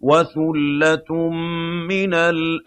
وَثُلَّةٌ مِّنَ الْآخِرِينَ